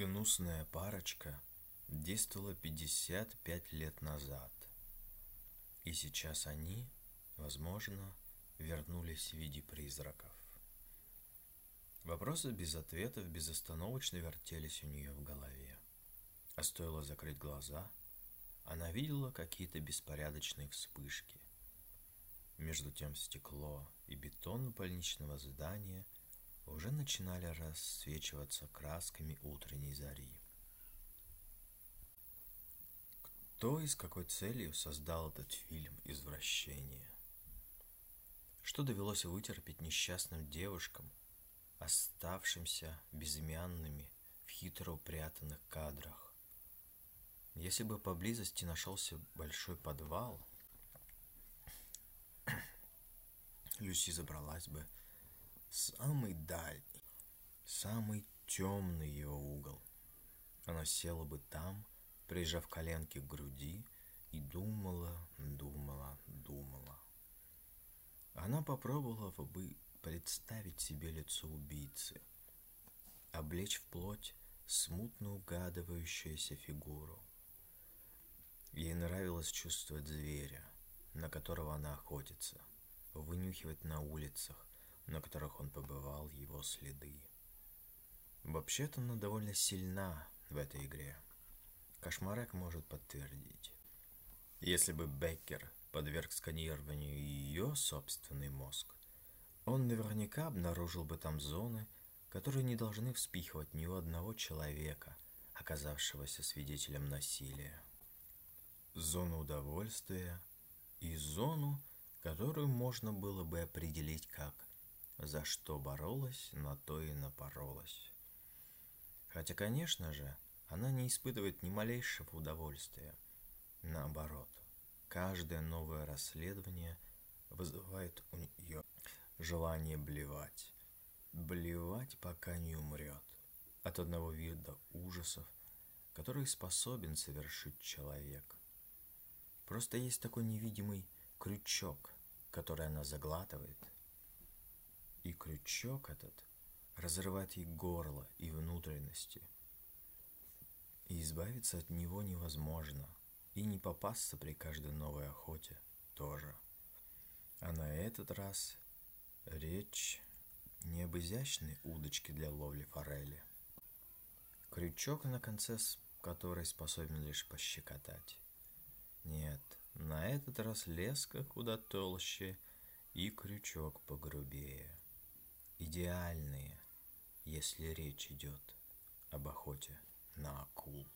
Гнусная парочка действовала 55 лет назад. И сейчас они, возможно, вернулись в виде призраков. Вопросы без ответов безостановочно вертелись у нее в голове. А стоило закрыть глаза, она видела какие-то беспорядочные вспышки. Между тем стекло и бетон больничного здания – уже начинали рассвечиваться красками утренней зари. Кто и с какой целью создал этот фильм «Извращение»? Что довелось вытерпеть несчастным девушкам, оставшимся безымянными в хитро упрятанных кадрах? Если бы поблизости нашелся большой подвал, Люси забралась бы самый дальний, самый темный его угол. Она села бы там, прижав коленки к груди, и думала, думала, думала. Она попробовала бы представить себе лицо убийцы, облечь в плоть смутно угадывающуюся фигуру. Ей нравилось чувствовать зверя, на которого она охотится, вынюхивать на улицах, на которых он побывал, его следы. Вообще-то она довольно сильна в этой игре. Кошмарек может подтвердить. Если бы Беккер подверг сканированию ее собственный мозг, он наверняка обнаружил бы там зоны, которые не должны вспихивать ни у одного человека, оказавшегося свидетелем насилия. Зону удовольствия и зону, которую можно было бы определить как за что боролась, на то и напоролась. Хотя, конечно же, она не испытывает ни малейшего удовольствия. Наоборот, каждое новое расследование вызывает у нее желание блевать. Блевать, пока не умрет. От одного вида ужасов, который способен совершить человек. Просто есть такой невидимый крючок, который она заглатывает – и крючок этот разрывает ей горло и внутренности. И избавиться от него невозможно, и не попасться при каждой новой охоте тоже. А на этот раз речь не об изящной удочке для ловли форели. Крючок, на конце которой способен лишь пощекотать. Нет, на этот раз леска куда толще и крючок погрубее идеальные, если речь идет об охоте на акул.